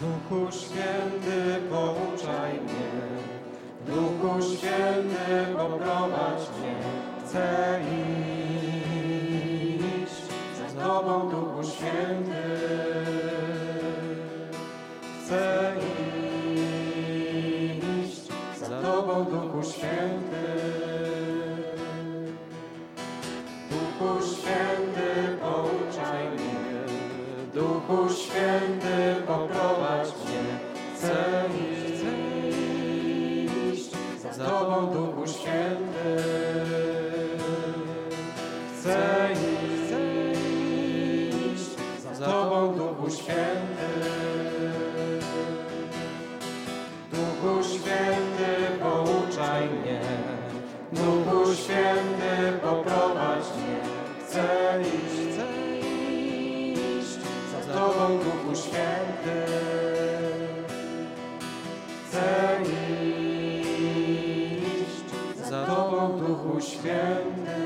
Duchu Święty, pouczaj mnie. Duchu Święty, poprowadź mnie. Chcę iść za Tobą, Duchu Święty. Chcę iść za Tobą, Duchu Święty. Duchu Święty, poprowadź mnie. Chcę iść za Tobą, Duchu Święty. Chcę iść za Tobą, Duchu Święty. Duchu Święty, pouczaj mnie. Duchu Święty, poprowadź Duchu Święty, chcę iść za Tobą, Duchu Święty.